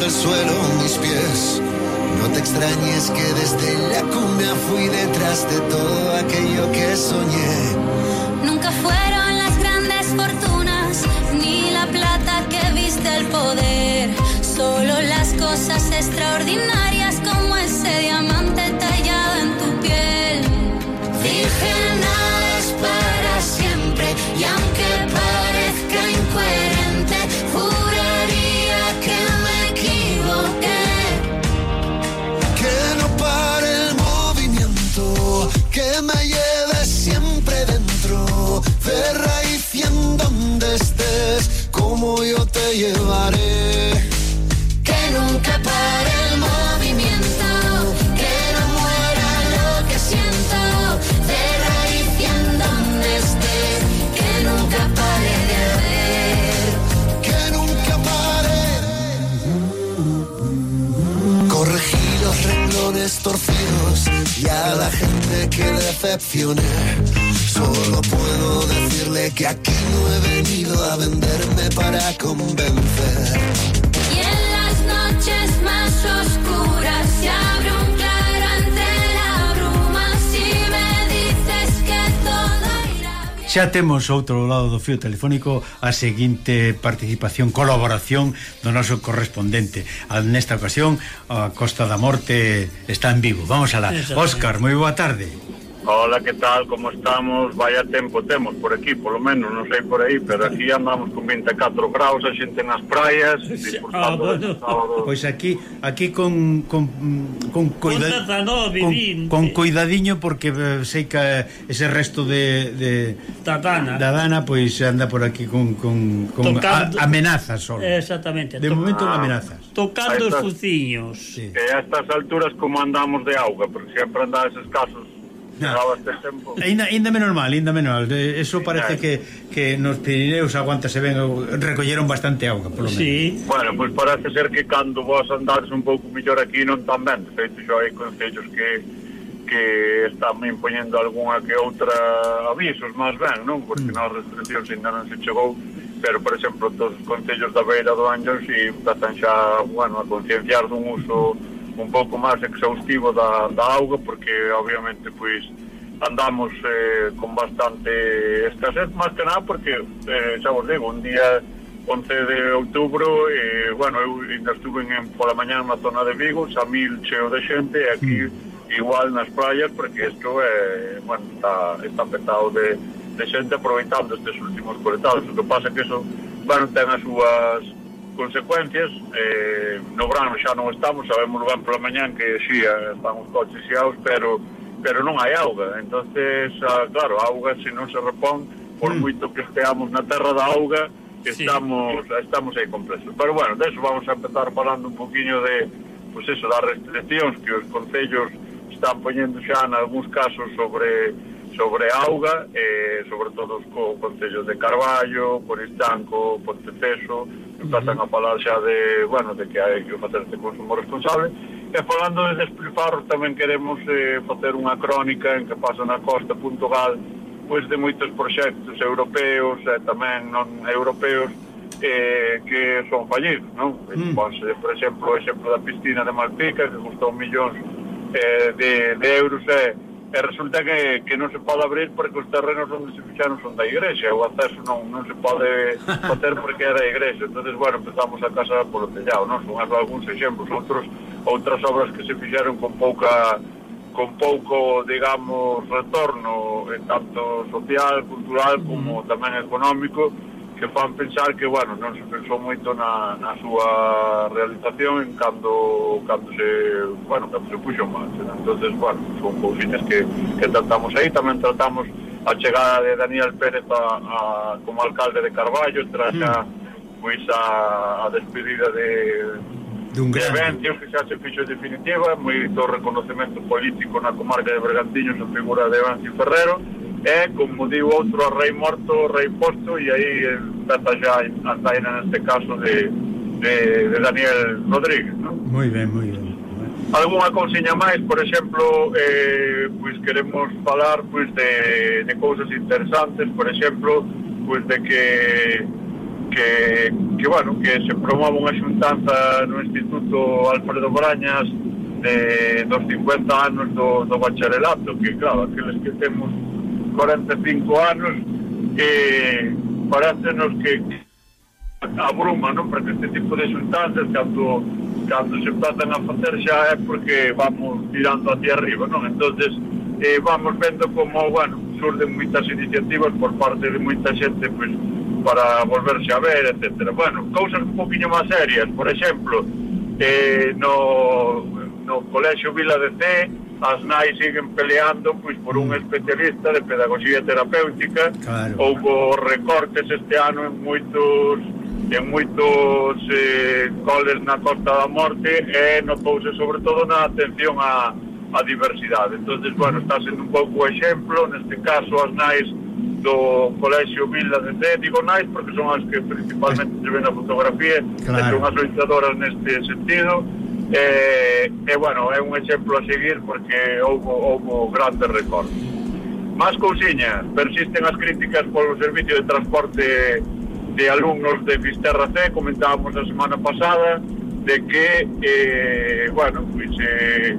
del suelo mis pies. No te extrañes que desde la cuna fui detrás de todo aquello que soñé. Nunca fueron las grandes fortunas ni la plata que viste el poder, solo las cosas extraordinarias Solo puedo decirle que aquí no he venido a venderme para convencer. Y en las noches más oscuras se abre un claro entre la bruma si me dices que todo irá bien. Xa temos outro lado do fio telefónico a seguinte participación, colaboración do noso correspondente. Nesta ocasión, a Costa da Morte está en vivo. Vamos alá. Óscar, moi boa tarde. Hola, que tal, como estamos? Vaya tempo temos por aquí, polo menos, non sei por aí, pero aquí andamos con 24 graus, a xente nas praias, disfrutando ah, bueno. sábado. Pois aquí, aquí con con con, cuida, con, con cuidadiño porque eh, sei que ese resto de, de Tatana. Da Dana pois anda por aquí con, con, con tocando, a, amenazas só. Exactamente. De to, momento ah, amenazas. Tocando os fuciños. Sí. E a estas alturas como andamos de auga, porque sempre andades escasos casos No, este tempo. Ainda, ainda menos mal, ainda menos mal. Eso parece que, que nos Pirineus aguántase ben, recolleron bastante auga, polo menos. Sí. Bueno, pois pues parece ser que cando vos andares un pouco mellor aquí non tan ben. Feito, xo hai concellos que que están impoñendo algunha que outra avisos máis ben, non? Porque mm. nas restriccións ainda non se chegou pero, por exemplo, todos os concellos da Beira do Anxos e están xa, bueno, a concienciar dun uso un pouco máis exhaustivo da, da auga porque obviamente pois andamos eh, con bastante escasez máis que nada porque eh, xa vos digo, un día 11 de outubro eh, bueno, eu ainda estuve en, pola mañá na zona de Vigo, xa mil cheo de xente e aquí mm. igual nas praias porque isto é, eh, bueno, está, está petado de, de xente aproveitando estes últimos coletados o que pasa que eso bueno, ten as súas consecuencias eh, no verano xa non estamos sabemos ben pola mañán que si sí, están os coches e pero pero non hai auga entonces ah, claro, a auga se non se repón por mm. moito que esteamos na terra da auga estamos sí. estamos aí complexos pero bueno, deso vamos a empezar falando un poquinho de pues eso, das restriccións que os concellos están poñendo xa en algúns casos sobre sobre auga, eh, sobre todo co concellos de Carballo, Coristanco, Ponteceso, empezan a falar xa de, bueno, de que hai que facer este consumo responsable e falando de despilfarro tamén queremos eh, facer unha crónica en que pasa na costa Puntogal, pois de moitos proxectos europeos e tamén non europeos eh, que son fallidos non? Mm. Pois, por exemplo, o exemplo da piscina de Malpica que custou millóns eh, de, de euros e eh, e resulta que, que non se pode abrir porque os terrenos onde se fixaron son da igrexa. O acceso non, non se pode facer porque é da igrexa. Entonces bueno, empezamos a casa polo tellado non? son algúns exemplos. Outros, outras obras que se fixeron con pouca con pouco, digamos, retorno eh, tanto social, cultural como mm. tamén económico que fan pensar que, bueno, non se pensou moito na, na súa realización en cando, cando se, bueno, cando se puxo máis. entonces bueno, son cousiñas que, que tratamos aí, tamén tratamos a chegada de Daniel Pérez a, a, como alcalde de Carballo, tras mm. a, pois a, a despedida de, de un grande. Eventos que xa se fixo definitiva, moito reconocemento político na comarca de Bergantiños a figura de Evancio Ferrero, é, como digo outro, rei morto, rei posto, e aí empeza xa a taina neste caso de, de, de Daniel Rodríguez, non? Moi ben, moi ben. Alguna consiña máis, por exemplo, eh, pois queremos falar pois de, de cousas interesantes, por exemplo, pois de que que, que bueno, que se promove unha xuntanza no Instituto Alfredo Brañas de, dos 50 anos do, do bacharelato, que claro, aqueles que temos 45 anos e parácenos que abruma, non? Porque este tipo de xuntanzas cando, cando se empatan a facer xa é porque vamos tirando hacia arriba, non? entonces eh, vamos vendo como, bueno, surden moitas iniciativas por parte de moita xente, pues, para volverse a ver, etc. Bueno, cousas un poquinho máis serias, por exemplo, eh, no, no Colexio Vila de C, as nais siguen peleando pois por un mm. especialista de pedagogía terapéutica claro. ou recortes este ano en moitos en moitos eh, coles na Costa da Morte e no pouse sobre todo na atención a, a diversidade. Entonces, bueno, está sendo un pouco exemplo, neste caso as nais do Colexio Vila de Té, digo nais porque son as que principalmente eh. se ven a fotografía, claro. son as luchadoras neste sentido, e, e bueno, é un exemplo a seguir porque houve, houve grandes recortes. Más cousiña, persisten as críticas polo servicio de transporte de alumnos de Fisterra C, comentábamos a semana pasada, de que, eh, bueno, pues, eh,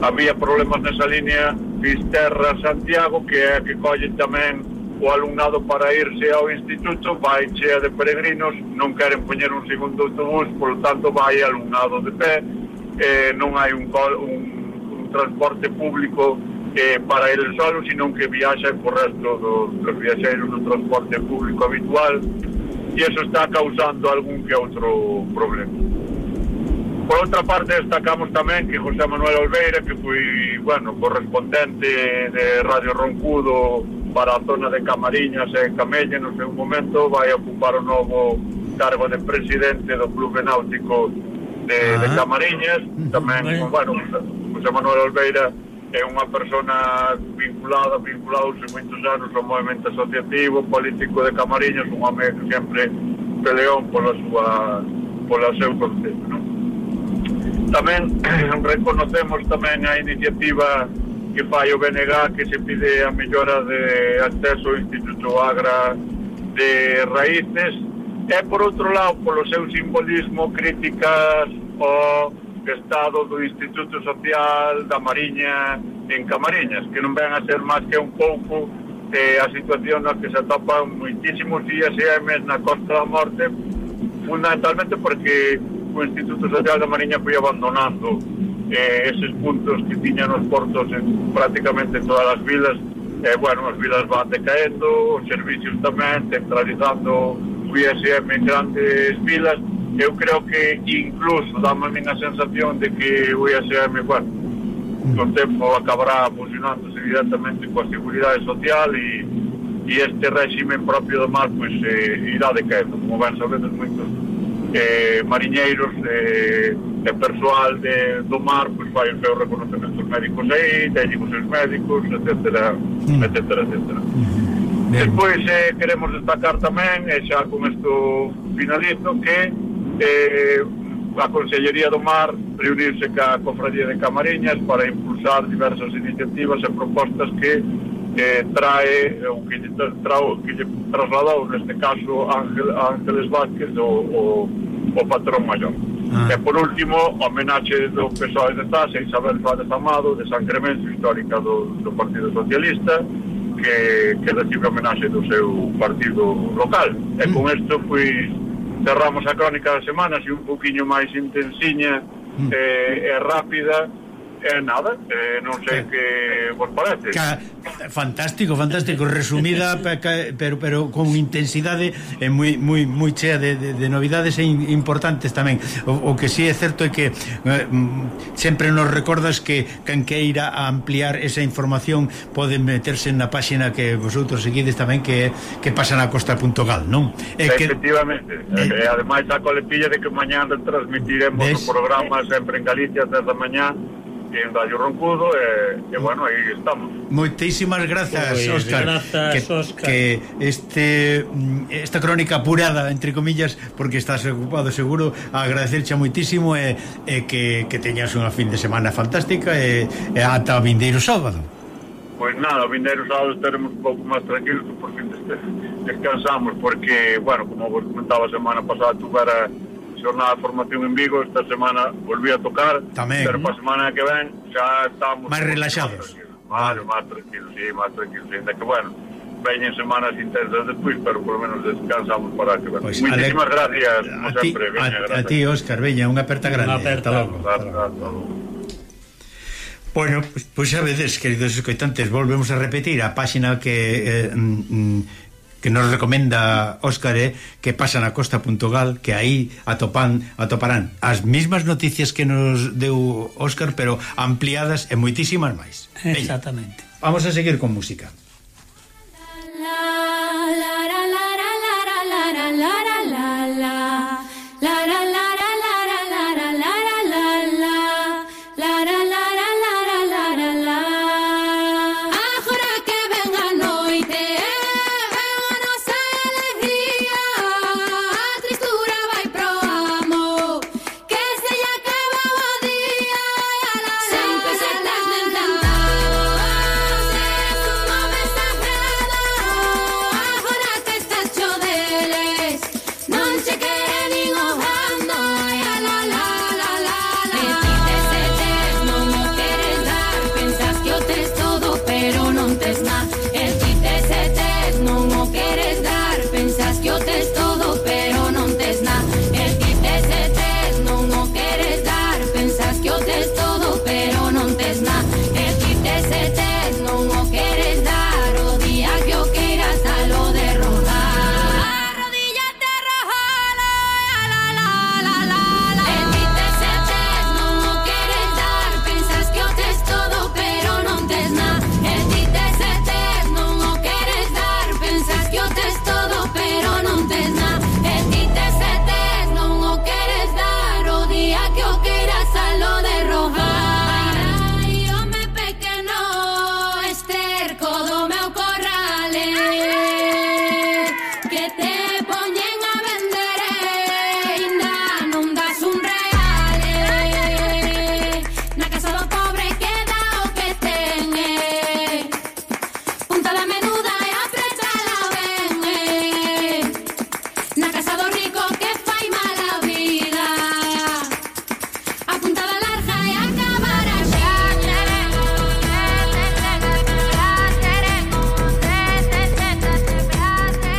había problemas nesa línea Fisterra-Santiago, que é a que collen tamén o alumnado para irse ao instituto, vai chea de peregrinos, non queren poñer un segundo autobús, polo tanto vai alumnado de pé, eh, non hai un, un, un transporte público eh, para el solo, sino que viaxa por resto dos, dos viaxeiros no transporte público habitual e eso está causando algún que outro problema. Por outra parte, destacamos tamén que José Manuel Olveira, que foi, bueno, correspondente de Radio Roncudo para a zona de Camariñas e Camella, no seu momento, vai ocupar o novo cargo de presidente do Clube Náutico de, ah. de Camariñas, tamén, bueno, José Manuel Albeira é unha persona vinculada, vinculouse moitos anos ao movimento asociativo, político de Camariñas, un home que sempre peleón pola súa pola seu concepto, non? Tamén reconocemos tamén a iniciativa que fai o BNG que se pide a mellora de acceso ao Instituto Agra de Raíces e por outro lado polo seu simbolismo críticas ao estado do Instituto Social da Mariña en Camariñas que non ven a ser máis que un pouco eh, a situación na que se atopan moitísimos días e na Costa da Morte fundamentalmente porque o Instituto Social da Mariña foi abandonando eh, eses puntos que tiñan os portos en prácticamente todas as vilas. E eh, bueno, as vilas van decaendo os servicios tamén centralizando subíase a grandes pilas, eu creo que incluso dame a minha sensación de que o ISM, bueno, con tempo acabará fusionándose evidentemente coa Seguridade Social e, e este régimen propio do mar pois, pues, eh, irá decaendo, como ben sabedes moitos eh, mariñeiros eh, e persoal de, do mar pois, pues, vai os seus dos médicos aí, técnicos e médicos, etc, mm. etc, etc. Mm. Ben. Despois eh, queremos destacar tamén, e eh, xa con isto finalizo, que eh, a Consellería do Mar reunirse ca Cofradía de Camariñas para impulsar diversas iniciativas e propostas que eh, trae ou que lle, tra, que lle trasladou neste caso Ángel, Ángeles Vázquez o, o, o patrón maior. Ah. E por último, homenaxe do PSOE de Tasa, Isabel Fáez Amado, de San Cremencio, histórica do, do Partido Socialista, que, que recibe homenaxe do seu partido local. E con mm. isto, pois, cerramos a crónica da semana, así un poquinho máis intensiña mm. eh, e rápida eh, nada, eh, non sei eh. que vos parece. Ca... Fantástico, fantástico, resumida pero pero con intensidade e moi moi moi chea de, de, de novidades e importantes tamén. O, o que si sí é certo é que eh, mm, sempre nos recordas que quen queira a ampliar esa información pode meterse na páxina que vosotros seguides tamén que que pasa na costa.gal, non? É que efectivamente, eh. eh, ademais a coletilla de que mañá transmitiremos ¿ves? o programa sempre en Galicia desde mañá en un roncudo eh, e, e bueno, aí estamos. Moitísimas grazas, Oi, Óscar. Grazas, que, Óscar. Que este mm, esta crónica apurada, entre comillas, porque estás ocupado seguro, agradecerche moitísimo e, e que, que teñas unha fin de semana fantástica e, e ata o vindeiro sábado. Pois pues nada, o vindeiro sábado estaremos un pouco máis tranquilos por porque descansamos porque, bueno, como vos comentaba a semana pasada, tuvera xornada de formación en Vigo, esta semana volví a tocar, Tamén, pero para a semana que ven xa estamos... Máis relaxados. Máis, ah, vale. máis tranquilos, sí, máis tranquilos, ainda que, bueno, veñen semanas intensas despois, pero por lo menos descansamos para que ven. Pues, pois, Muchísimas ale... gracias, como a sempre, ti, veña, a, gracias. A ti, Óscar, veña, unha aperta grande. Unha aperta, logo. Bueno, pois pues, pues, a veces, queridos escoitantes, volvemos a repetir a páxina que eh, mm, mm que nos recomenda Óscar é que pasan a costa.gal que aí atopan, atoparán as mesmas noticias que nos deu Óscar pero ampliadas e moitísimas máis exactamente Veña, vamos a seguir con música la, la, la, la, la, la, la, la, la.